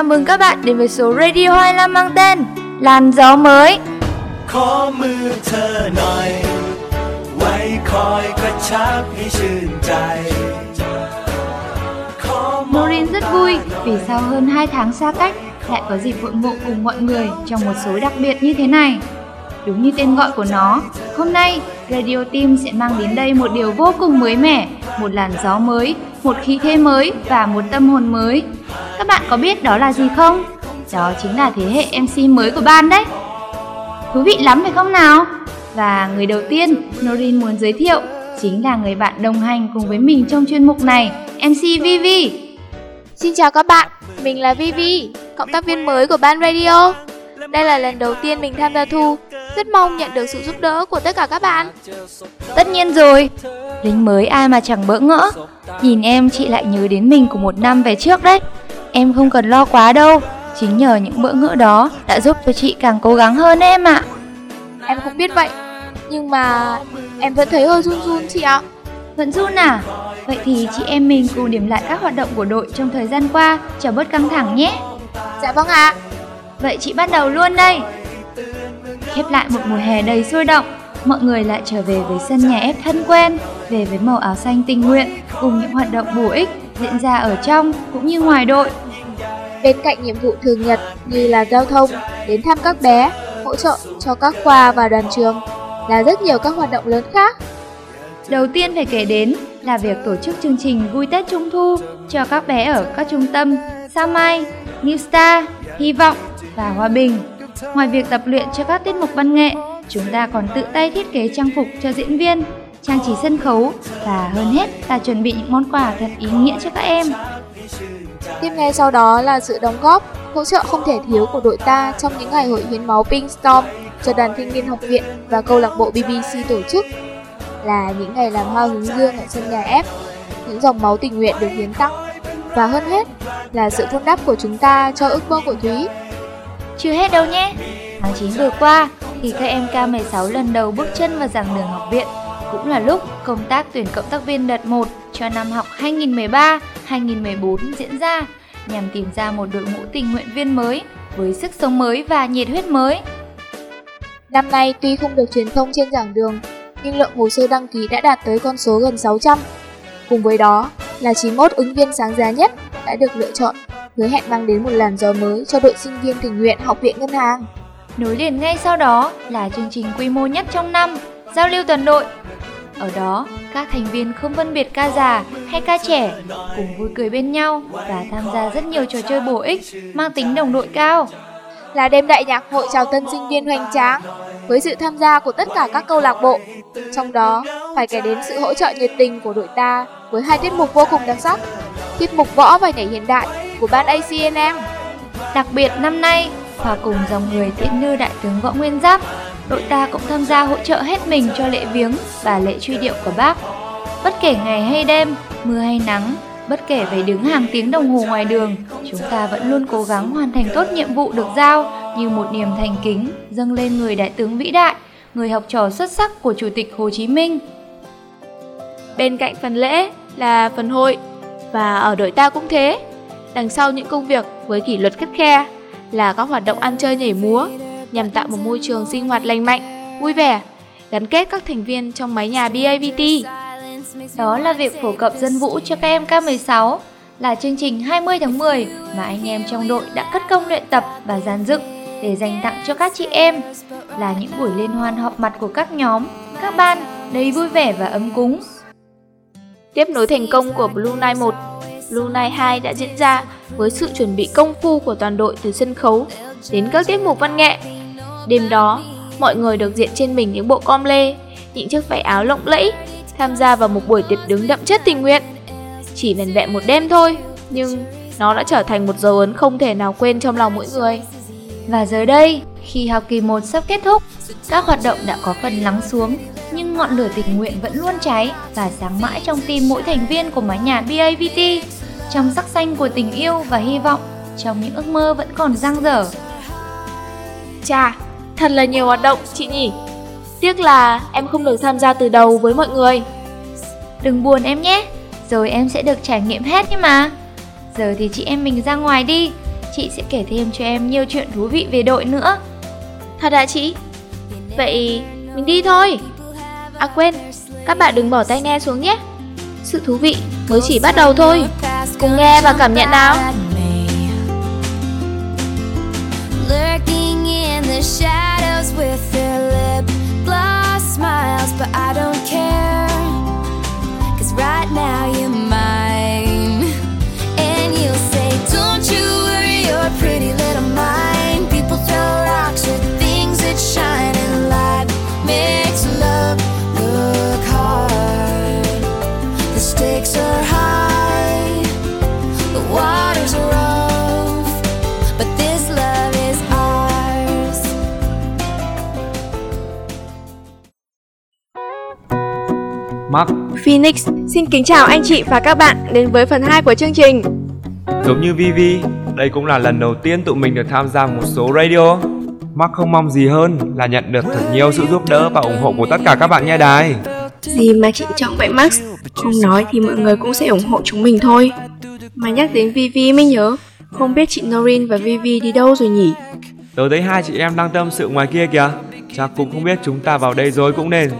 Chào mừng các bạn đến với số Radio 25 mang tên Làn gió mới ขอมือเธอหน่อย ไว้คอยกระชับให้ชื่นใจขอมอง Morin rất vui vì sau hơn 2 tháng xa cách lại có dịp hội ngộ cùng mọi người trong một số đặc biệt như thế này. Đúng như tên gọi của nó, hôm nay Radio Team sẽ mang đến đây một điều vô cùng mới mẻ, một làn gió mới, một khí thế mới và một tâm hồn mới. Các bạn có biết đó là gì không? Đó chính là thế hệ MC mới của ban đấy. Thú vị lắm phải không nào? Và người đầu tiên Norin muốn giới thiệu chính là người bạn đồng hành cùng với mình trong chuyên mục này, MC Vivi. Xin chào các bạn, mình là Vivi, cộng tác viên mới của Ban Radio. Đây là lần đầu tiên mình tham gia thu, rất mong nhận được sự giúp đỡ của tất cả các bạn. Tất nhiên rồi, lính mới ai mà chẳng bỡ ngỡ. Nhìn em chị lại nhớ đến mình của một năm về trước đấy. Em không cần lo quá đâu, chính nhờ những bỡ ngỡ đó đã giúp cho chị càng cố gắng hơn em ạ. Em cũng biết vậy, nhưng mà em vẫn thấy hơi run run chị ạ. Vẫn run à? Vậy thì chị em mình cùng điểm lại các hoạt động của đội trong thời gian qua cho bớt căng thẳng nhé. Dạ vâng ạ. Vậy chị bắt đầu luôn đây. Khép lại một mùa hè đầy sôi động, mọi người lại trở về với sân nhà ép thân quen, về với màu áo xanh tình nguyện cùng những hoạt động bổ ích diễn ra ở trong cũng như ngoài đội. Bên cạnh nhiệm vụ thường nhật như là giao thông, đến thăm các bé, hỗ trợ cho các khoa và đoàn trường là rất nhiều các hoạt động lớn khác. Đầu tiên phải kể đến là việc tổ chức chương trình vui Tết Trung Thu cho các bé ở các trung tâm Sao Mai, New Star, Hy vọng và Hòa Bình. Ngoài việc tập luyện cho các tiết mục văn nghệ, chúng ta còn tự tay thiết kế trang phục cho diễn viên, trang trí sân khấu và hơn hết là chuẩn bị những món quà thật ý nghĩa cho các em. Tiếp ngay sau đó là sự đóng góp, hỗ trợ không thể thiếu của đội ta trong những ngày hội hiến máu Pink Storm cho đoàn thanh niên học viện và câu lạc bộ BBC tổ chức là những ngày làm hoa hướng dương ở sân nhà F, những dòng máu tình nguyện được hiến tặng và hơn hết là sự vun đắp của chúng ta cho ước mơ của Thúy. Chưa hết đâu nhé. Tháng 9 vừa qua, khi các em K16 lần đầu bước chân vào giảng đường học viện, cũng là lúc công tác tuyển cộng tác viên đợt 1 cho năm học 2013-2014 diễn ra nhằm tìm ra một đội ngũ tình nguyện viên mới với sức sống mới và nhiệt huyết mới. Năm nay tuy không được truyền thông trên giảng đường, nhưng lượng hồ sơ đăng ký đã đạt tới con số gần 600. Cùng với đó là 91 ứng viên sáng giá nhất đã được lựa chọn, hứa hẹn mang đến một làn gió mới cho đội sinh viên tình nguyện Học viện Ngân hàng. Nối liền ngay sau đó là chương trình quy mô nhất trong năm, giao lưu toàn đội. Ở đó, các thành viên không phân biệt ca già hay ca trẻ cùng vui cười bên nhau và tham gia rất nhiều trò chơi bổ ích mang tính đồng đội cao. Là đêm đại nhạc hội chào tân sinh viên hoành tráng với sự tham gia của tất cả các câu lạc bộ. Trong đó, phải kể đến sự hỗ trợ nhiệt tình của đội ta với hai tiết mục vô cùng đặc sắc. Tiết mục võ và nhảy hiện đại của ban ACNM. Đặc biệt năm nay, hòa cùng dòng người tiễn đưa đại tướng Võ Nguyên Giáp, đội ta cũng tham gia hỗ trợ hết mình cho lễ viếng và lễ truy điệu của bác. Bất kể ngày hay đêm, mưa hay nắng, bất kể phải đứng hàng tiếng đồng hồ ngoài đường, chúng ta vẫn luôn cố gắng hoàn thành tốt nhiệm vụ được giao như một niềm thành kính dâng lên người đại tướng vĩ đại, người học trò xuất sắc của Chủ tịch Hồ Chí Minh. Bên cạnh phần lễ là phần hội và ở đội ta cũng thế. Đằng sau những công việc với kỷ luật khắt khe là các hoạt động ăn chơi nhảy múa nhằm tạo một môi trường sinh hoạt lành mạnh, vui vẻ, gắn kết các thành viên trong mái nhà BAVT. Đó là việc phổ cập dân vũ cho các em K16 là chương trình 20 tháng 10 mà anh em trong đội đã cất công luyện tập và dàn dựng để dành tặng cho các chị em là những buổi liên hoan họp mặt của các nhóm, các ban đầy vui vẻ và ấm cúng. Tiếp nối thành công của Blue Night 1, Blue Night 2 đã diễn ra với sự chuẩn bị công phu của toàn đội từ sân khấu đến các tiết mục văn nghệ. Đêm đó, mọi người được diện trên mình những bộ com lê, những chiếc váy áo lộng lẫy, tham gia vào một buổi tiệc đứng đậm chất tình nguyện. Chỉ vẹn vẹn một đêm thôi, nhưng nó đã trở thành một dấu ấn không thể nào quên trong lòng mỗi người. Và giờ đây, khi học kỳ 1 sắp kết thúc, các hoạt động đã có phần lắng xuống, nhưng ngọn lửa tình nguyện vẫn luôn cháy và sáng mãi trong tim mỗi thành viên của mái nhà BAVT, trong sắc xanh của tình yêu và hy vọng, trong những ước mơ vẫn còn dang dở. Chà, thật là nhiều hoạt động chị nhỉ. Tiếc là em không được tham gia từ đầu với mọi người. Đừng buồn em nhé, rồi em sẽ được trải nghiệm hết nhưng mà. Giờ thì chị em mình ra ngoài đi, chị sẽ kể thêm cho em nhiều chuyện thú vị về đội nữa. Thật à chị? Vậy mình đi thôi. À quên, các bạn đừng bỏ tai nghe xuống nhé. Sự thú vị mới chỉ bắt đầu thôi. Cùng nghe và cảm nhận nào. Lurking in the shadows with their lips Phoenix xin kính chào anh chị và các bạn đến với phần 2 của chương trình. giống như Vivi, đây cũng là lần đầu tiên tụi mình được tham gia một số radio. Mark không mong gì hơn là nhận được thật nhiều sự giúp đỡ và ủng hộ của tất cả các bạn nghe đài. Gì mà chị trọng vậy Max? Không nói thì mọi người cũng sẽ ủng hộ chúng mình thôi. Mà nhắc đến Vivi mới nhớ, không biết chị Norin và Vivi đi đâu rồi nhỉ? Tớ thấy hai chị em đang tâm sự ngoài kia kìa. Chắc cũng không biết chúng ta vào đây rồi cũng nên.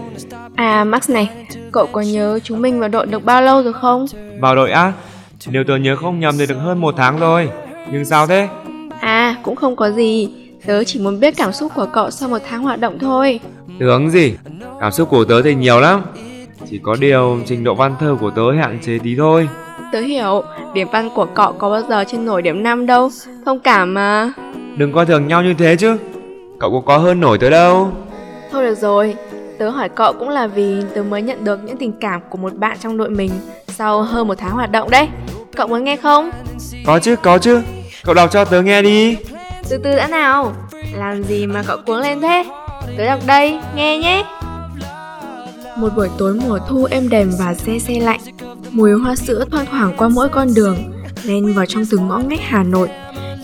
À Max này, cậu có nhớ chúng mình vào đội được bao lâu rồi không? Vào đội á? Nếu tớ nhớ không nhầm thì được hơn một tháng rồi. Nhưng sao thế? À, cũng không có gì. Tớ chỉ muốn biết cảm xúc của cậu sau một tháng hoạt động thôi. Tướng gì? Cảm xúc của tớ thì nhiều lắm. Chỉ có điều trình độ văn thơ của tớ hạn chế tí thôi. Tớ hiểu, điểm văn của cậu có bao giờ trên nổi điểm 5 đâu. Thông cảm mà. Đừng coi thường nhau như thế chứ. Cậu có có hơn nổi tớ đâu. Thôi được rồi, tớ hỏi cậu cũng là vì tớ mới nhận được những tình cảm của một bạn trong đội mình sau hơn một tháng hoạt động đấy. Cậu muốn nghe không? Có chứ, có chứ. Cậu đọc cho tớ nghe đi. Từ từ đã nào. Làm gì mà cậu cuống lên thế? Tớ đọc đây, nghe nhé. Một buổi tối mùa thu êm đềm và xe xe lạnh, mùi hoa sữa thoang thoảng qua mỗi con đường, len vào trong từng ngõ ngách Hà Nội.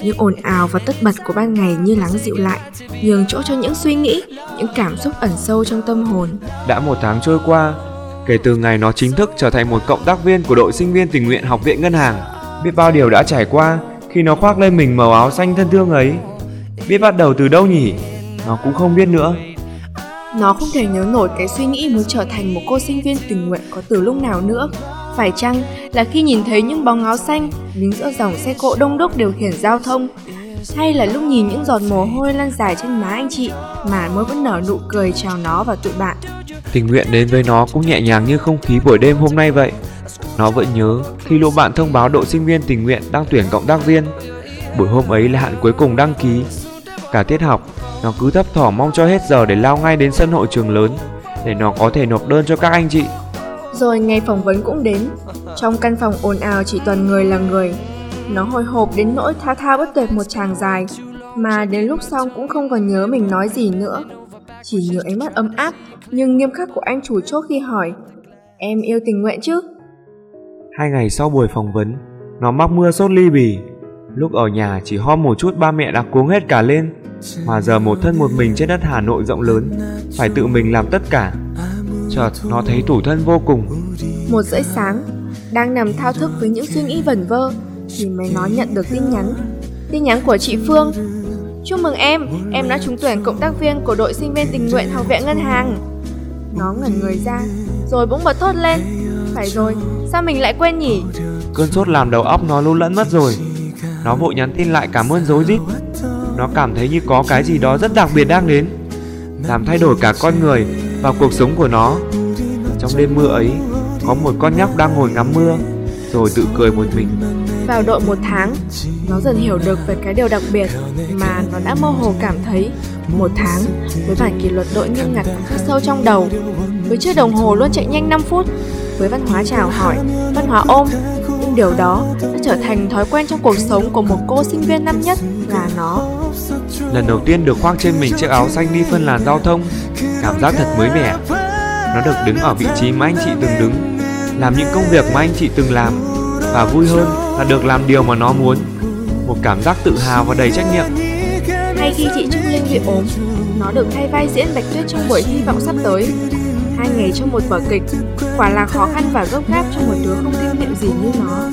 Những ồn ào và tất bật của ban ngày như lắng dịu lại, nhường chỗ cho những suy nghĩ, những cảm xúc ẩn sâu trong tâm hồn. Đã một tháng trôi qua, kể từ ngày nó chính thức trở thành một cộng tác viên của đội sinh viên tình nguyện học viện ngân hàng. Biết bao điều đã trải qua khi nó khoác lên mình màu áo xanh thân thương ấy. Biết bắt đầu từ đâu nhỉ? Nó cũng không biết nữa. Nó không thể nhớ nổi cái suy nghĩ muốn trở thành một cô sinh viên tình nguyện có từ lúc nào nữa. Phải chăng là khi nhìn thấy những bóng áo xanh đứng giữa dòng xe cộ đông đúc điều khiển giao thông? Hay là lúc nhìn những giọt mồ hôi lăn dài trên má anh chị mà mới vẫn nở nụ cười chào nó và tụi bạn? Tình nguyện đến với nó cũng nhẹ nhàng như không khí buổi đêm hôm nay vậy. Nó vẫn nhớ khi lũ bạn thông báo đội sinh viên tình nguyện đang tuyển cộng tác viên. Buổi hôm ấy là hạn cuối cùng đăng ký. Cả tiết học, nó cứ thấp thỏm mong cho hết giờ để lao ngay đến sân hội trường lớn để nó có thể nộp đơn cho các anh chị. Rồi ngày phỏng vấn cũng đến. Trong căn phòng ồn ào chỉ toàn người là người. Nó hồi hộp đến nỗi thao thao bất tuyệt một chàng dài, mà đến lúc xong cũng không còn nhớ mình nói gì nữa. Chỉ nhớ ánh mắt ấm áp nhưng nghiêm khắc của anh chủ chốt khi hỏi Em yêu tình nguyện chứ? Hai ngày sau buổi phỏng vấn, nó mắc mưa sốt ly bì. Lúc ở nhà chỉ ho một chút ba mẹ đã cuống hết cả lên. Mà giờ một thân một mình trên đất Hà Nội rộng lớn, phải tự mình làm tất cả. Chợt nó thấy tủi thân vô cùng. Một rưỡi sáng, đang nằm thao thức với những suy nghĩ vẩn vơ, thì mới nó nhận được tin nhắn. Tin nhắn của chị Phương. Chúc mừng em, em đã trúng tuyển cộng tác viên của đội sinh viên tình nguyện học viện ngân hàng. Nó ngẩn người ra, rồi bỗng bật thốt lên. Phải rồi, sao mình lại quên nhỉ? Cơn sốt làm đầu óc nó lu lẫn mất rồi. Nó vội nhắn tin lại cảm ơn dối rít. Nó cảm thấy như có cái gì đó rất đặc biệt đang đến, làm thay đổi cả con người vào cuộc sống của nó. Trong đêm mưa ấy, có một con nhóc đang ngồi ngắm mưa, rồi tự cười một mình. Vào đội một tháng, nó dần hiểu được về cái điều đặc biệt mà nó đã mơ hồ cảm thấy. Một tháng, với bản kỷ luật đội nghiêm ngặt khắc sâu trong đầu, với chiếc đồng hồ luôn chạy nhanh 5 phút, với văn hóa chào hỏi, văn hóa ôm, điều đó đã trở thành thói quen trong cuộc sống của một cô sinh viên năm nhất là nó. Lần đầu tiên được khoác trên mình chiếc áo xanh đi phân làn giao thông, cảm giác thật mới mẻ. Nó được đứng ở vị trí mà anh chị từng đứng, làm những công việc mà anh chị từng làm, và vui hơn là được làm điều mà nó muốn. Một cảm giác tự hào và đầy trách nhiệm. Hay khi chị Trung Linh bị ốm, nó được thay vai diễn Bạch Tuyết trong buổi hy vọng sắp tới. Hai ngày trong một vở kịch, quả là khó khăn và gấp gáp cho một đứa không kinh nghiệm gì như nó.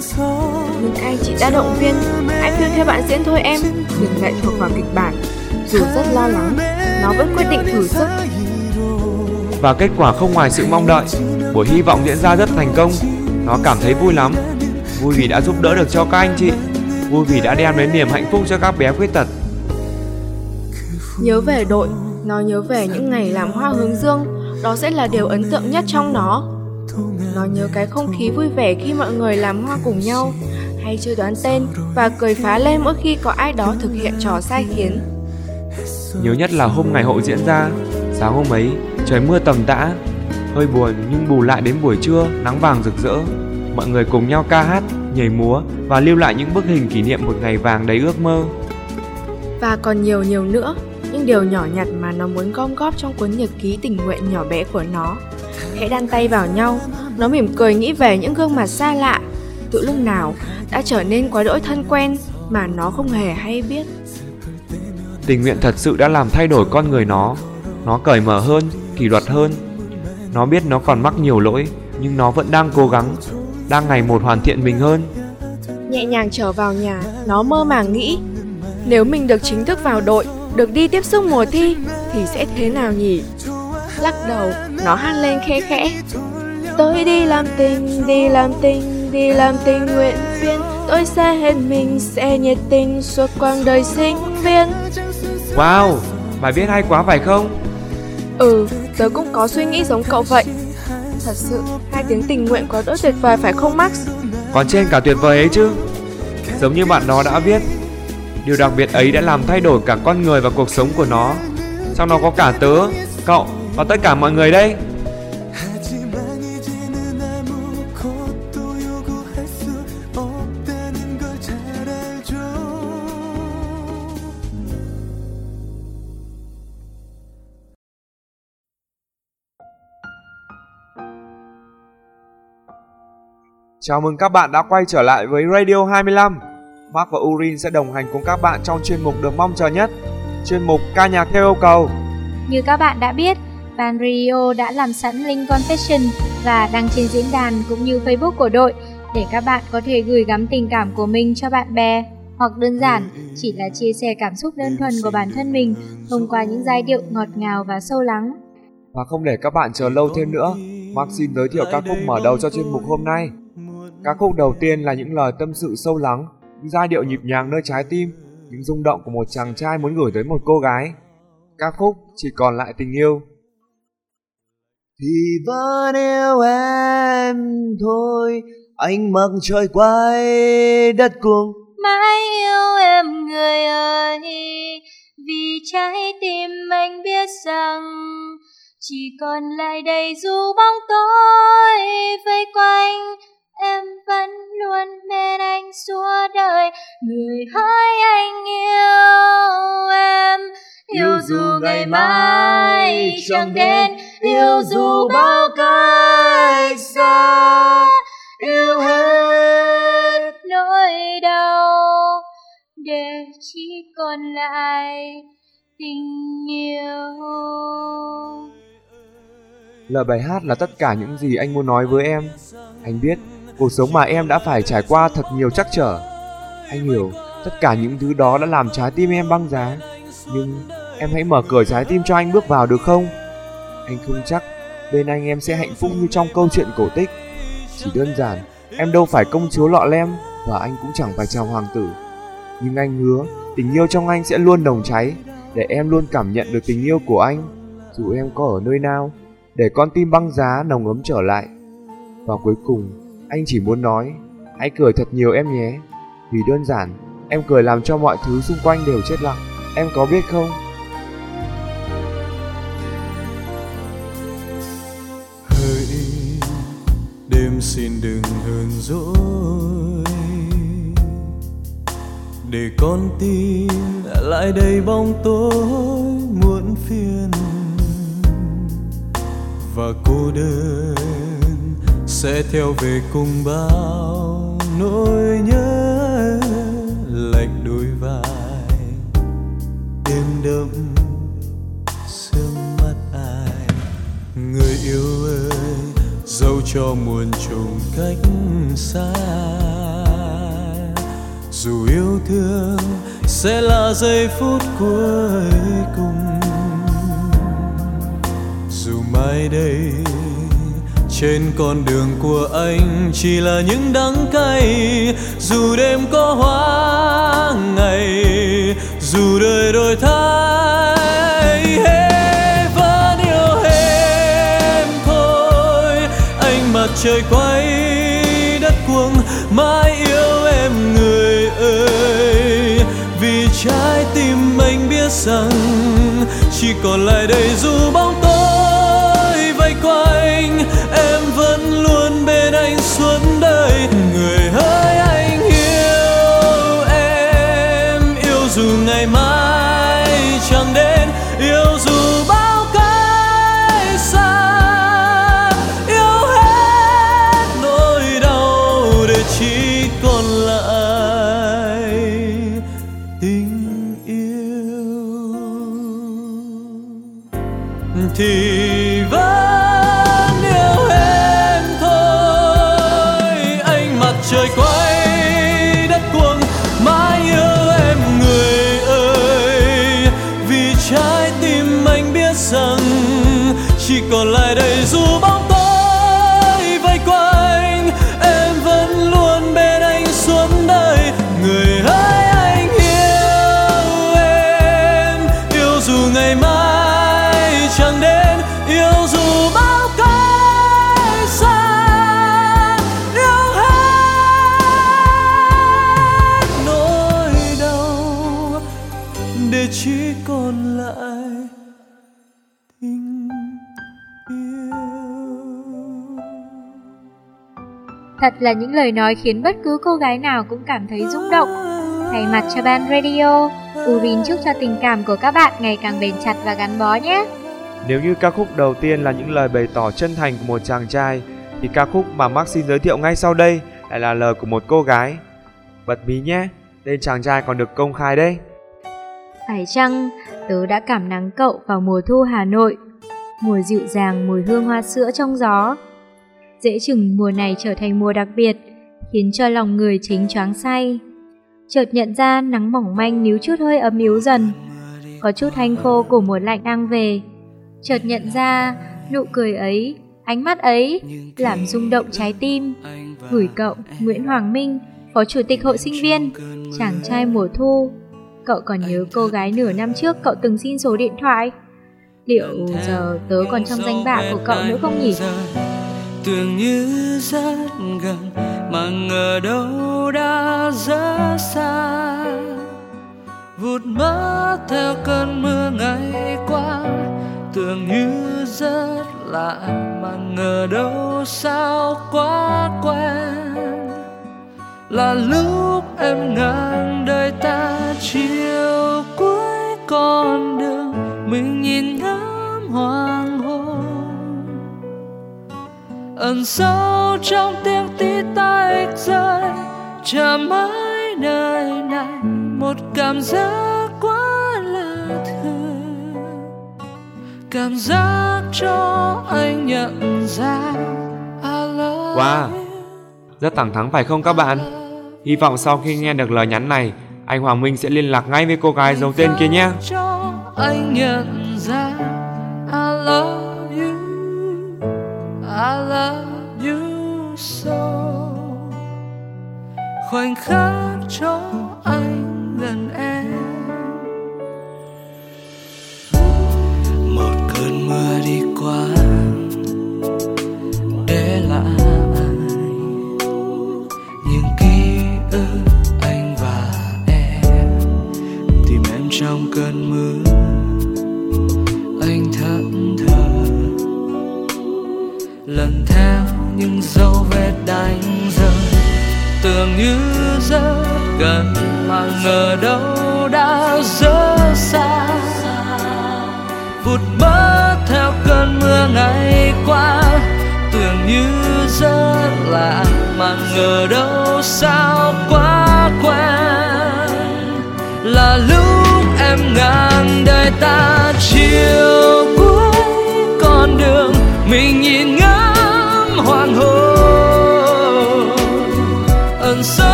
Nhưng anh chị đã động viên, Hãy phiêu theo bạn diễn thôi em Đừng lệ thuộc vào kịch bản. Dù rất lo lắng Nó vẫn quyết định thử sức. Và kết quả không ngoài sự mong đợi. Buổi hy vọng diễn ra rất thành công. Nó cảm thấy vui lắm. Vui vì đã giúp đỡ được cho các anh chị. Vui vì đã đem đến niềm hạnh phúc cho các bé khuyết tật. Nhớ về đội Nó nhớ về những ngày làm hoa hướng dương Đó sẽ là điều ấn tượng nhất trong nó. Nó nhớ cái không khí vui vẻ khi mọi người làm hoa cùng nhau Hay chơi đoán tên Và cười phá lên mỗi khi có ai đó thực hiện trò sai khiến. Nhớ nhất là hôm ngày hội diễn ra Sáng hôm ấy trời mưa tầm tã Hơi buồn nhưng bù lại đến buổi trưa nắng vàng rực rỡ. Mọi người cùng nhau ca hát, nhảy múa và lưu lại những bức hình kỷ niệm một ngày vàng đầy ước mơ. Và còn nhiều nhiều nữa những điều nhỏ nhặt mà nó muốn gom góp trong cuốn nhật ký tình nguyện nhỏ bé của nó. Hãy đan tay vào nhau, nó mỉm cười nghĩ về những gương mặt xa lạ, tự lúc nào đã trở nên quá đỗi thân quen mà nó không hề hay biết. Tình nguyện thật sự đã làm thay đổi con người nó. Nó cởi mở hơn, kỷ luật hơn. Nó biết nó còn mắc nhiều lỗi, nhưng nó vẫn đang cố gắng, đang ngày một hoàn thiện mình hơn. Nhẹ nhàng trở vào nhà, nó mơ màng nghĩ, nếu mình được chính thức vào đội, được đi tiếp xúc mùa thi thì sẽ thế nào nhỉ? Lắc đầu, nó hát lên khẽ khẽ. Tôi đi làm tình, đi làm tình, đi làm tình nguyện viên Tôi sẽ hết mình, sẽ nhiệt tình suốt quãng đời sinh viên Wow, bài viết hay quá phải không? Ừ, tớ cũng có suy nghĩ giống cậu vậy Thật sự, hai tiếng tình nguyện có đỡ tuyệt vời phải không Max? Còn trên cả tuyệt vời ấy chứ Giống như bạn đó đã viết Điều đặc biệt ấy đã làm thay đổi cả con người và cuộc sống của nó. Trong nó có cả tớ, cậu và tất cả mọi người đây. Chào mừng các bạn đã quay trở lại với Radio 25. Mark và Urin sẽ đồng hành cùng các bạn trong chuyên mục được mong chờ nhất. Chuyên mục ca nhạc theo yêu cầu. Như các bạn đã biết, Ban Radio đã làm sẵn link confession và đăng trên diễn đàn cũng như Facebook của đội để các bạn có thể gửi gắm tình cảm của mình cho bạn bè. Hoặc đơn giản chỉ là chia sẻ cảm xúc đơn thuần của bản thân mình thông qua những giai điệu ngọt ngào và sâu lắng. Và không để các bạn chờ lâu thêm nữa Mark xin giới thiệu ca khúc mở đầu cho chuyên mục hôm nay. Ca khúc đầu tiên là những lời tâm sự sâu lắng Những giai điệu nhịp nhàng nơi trái tim Những rung động của một chàng trai muốn gửi tới một cô gái. Ca khúc chỉ còn lại tình yêu. Thì vẫn yêu em thôi anh mặc trời quay đất cuồng. Mãi yêu em người ơi Vì trái tim anh biết rằng Chỉ còn lại đây dù bóng tối vây quanh Em vẫn luôn bên anh suốt đời. Người hỡi anh yêu em. Yêu dù ngày mai chẳng đến Yêu dù bao cách xa Yêu hết nỗi đau. Để chỉ còn lại tình yêu. Lời bài hát là tất cả những gì anh muốn nói với em. Anh biết cuộc sống mà em đã phải trải qua thật nhiều trắc trở. Anh hiểu, tất cả những thứ đó đã làm trái tim em băng giá. Nhưng em hãy mở cửa trái tim cho anh bước vào được không? Anh không chắc bên anh em sẽ hạnh phúc như trong câu chuyện cổ tích. Chỉ đơn giản, em đâu phải công chúa lọ lem Và anh cũng chẳng phải chào hoàng tử. Nhưng anh hứa, tình yêu trong anh sẽ luôn nồng cháy Để em luôn cảm nhận được tình yêu của anh. Dù em có ở nơi nào, Để con tim băng giá nồng ấm trở lại. Và cuối cùng anh chỉ muốn nói, Hãy cười thật nhiều em nhé. Vì đơn giản, Em cười làm cho mọi thứ xung quanh đều chết lặng. Em có biết không? Hỡi, đêm xin đừng hờn dỗi. Để con tim lại đầy bóng tối, muộn phiền. Và cô đơn sẽ theo về cùng bao nỗi nhớ lạnh đôi vai. Đêm đông sương mắt ai, người yêu ơi, dẫu cho muôn trùng cách xa. Dù yêu thương sẽ là giây phút cuối cùng. Dù mai đây trên con đường của anh chỉ là những đắng cay. Dù đêm có hoa ngày dù đời đổi thay hey, vẫn yêu em thôi. Anh mặt trời quay đất cuồng mãi yêu em người ơi. Vì trái tim anh biết rằng chỉ còn lại đây dù bóng còn lại tình yêu Thật là những lời nói khiến bất cứ cô gái nào cũng cảm thấy rung động. Thay mặt cho ban radio, Urin chúc cho tình cảm của các bạn ngày càng bền chặt và gắn bó nhé. Nếu như ca khúc đầu tiên là những lời bày tỏ chân thành của một chàng trai, thì ca khúc mà Mark xin giới thiệu ngay sau đây lại là lời của một cô gái. Bật mí nhé, tên chàng trai còn được công khai đấy. Phải chăng tớ đã cảm nắng cậu vào mùa thu Hà Nội, mùa dịu dàng mùi hương hoa sữa trong gió. Dễ chừng mùa này trở thành mùa đặc biệt, khiến cho lòng người chính choáng say. Chợt nhận ra nắng mỏng manh níu chút hơi ấm yếu dần, có chút hanh khô của mùa lạnh đang về. Chợt nhận ra nụ cười ấy, ánh mắt ấy làm rung động trái tim. Gửi cậu Nguyễn Hoàng Minh, Phó Chủ tịch Hội sinh viên, chàng trai mùa thu. Cậu còn nhớ cô gái nửa năm trước cậu từng xin số điện thoại? Liệu giờ tớ còn trong danh bạ của cậu nữa không nhỉ? tưởng như rất gần mà ngờ đâu đã rất xa vụt mất theo cơn mưa ngày qua tưởng như rất lạ mà ngờ đâu sao quá quen là lúc ẩn sâu trong tiếng tí tách rơi chờ mãi nơi này một cảm giác quá lạ thường cảm giác cho anh nhận ra Wow, rất thẳng thắn phải không các bạn? Hy vọng sau khi nghe được lời nhắn này, anh Hoàng Minh sẽ liên lạc ngay với cô gái giấu tên kia nhé. anh nhận ra I love I love you so. Khoảnh khắc cho anh gần em.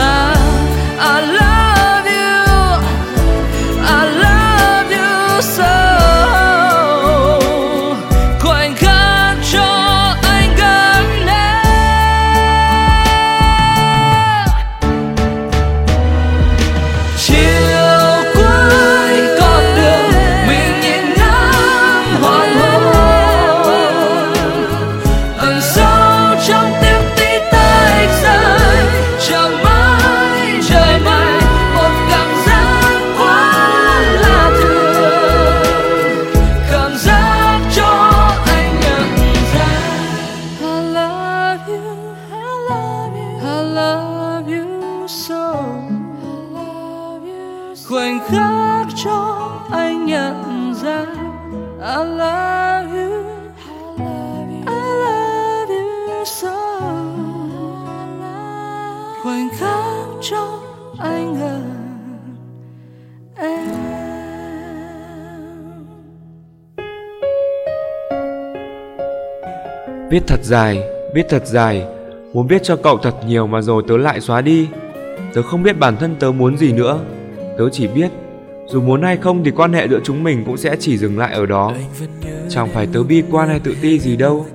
Xa Viết thật dài, viết thật dài, muốn viết cho cậu thật nhiều mà rồi tớ lại xóa đi. Tớ không biết bản thân tớ muốn gì nữa. Tớ chỉ biết, dù muốn hay không thì quan hệ giữa chúng mình cũng sẽ chỉ dừng lại ở đó. Chẳng phải tớ bi quan hay tự ti gì đâu,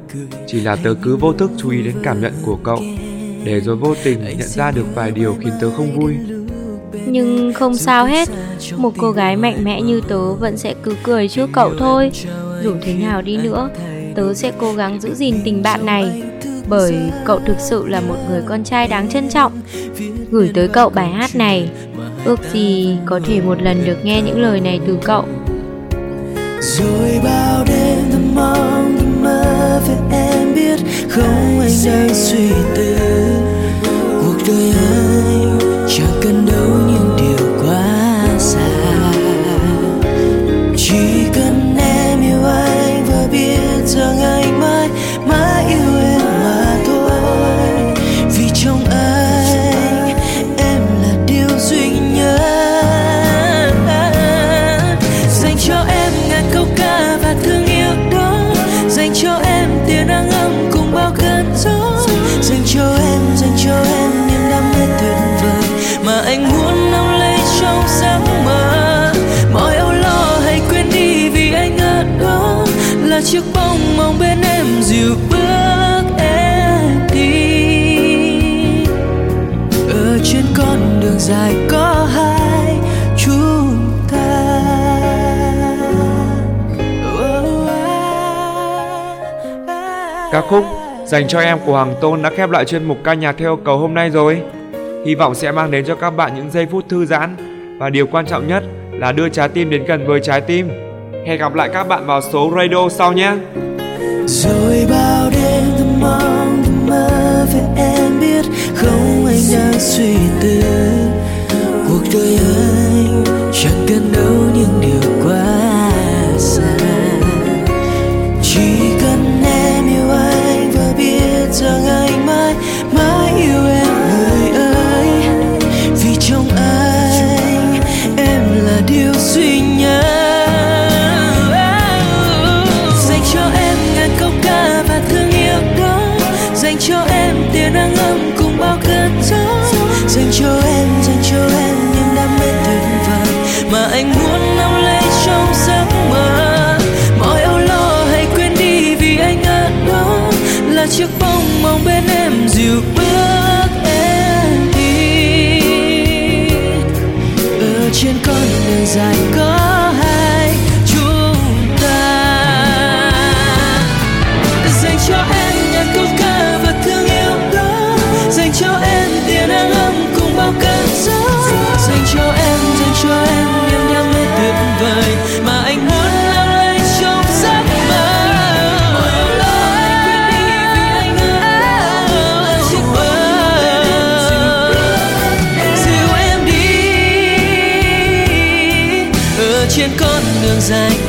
chỉ là tớ cứ vô thức chú ý đến cảm nhận của cậu, để rồi vô tình nhận ra được vài điều khiến tớ không vui. Nhưng không sao hết, một cô gái mạnh mẽ như tớ vẫn sẽ cứ cười trước cậu thôi. Dù thế nào đi nữa, tớ sẽ cố gắng giữ gìn tình bạn này, bởi cậu thực sự là một người con trai đáng trân trọng. Gửi tới cậu bài hát này, ước gì có thể một lần được nghe những lời này từ cậu. rồi bao dài có hai chúng ta Ca khúc dành cho em của Hoàng Tôn đã khép lại chuyên mục ca nhạc theo yêu cầu hôm nay rồi. Hy vọng sẽ mang đến cho các bạn những giây phút thư giãn và điều quan trọng nhất là đưa trái tim đến gần với trái tim. Hẹn gặp lại các bạn vào số radio sau nhé. rồi bao đêm mong mơ về em biết suy tư. Cuộc đời anh chẳng cần đâu những điều em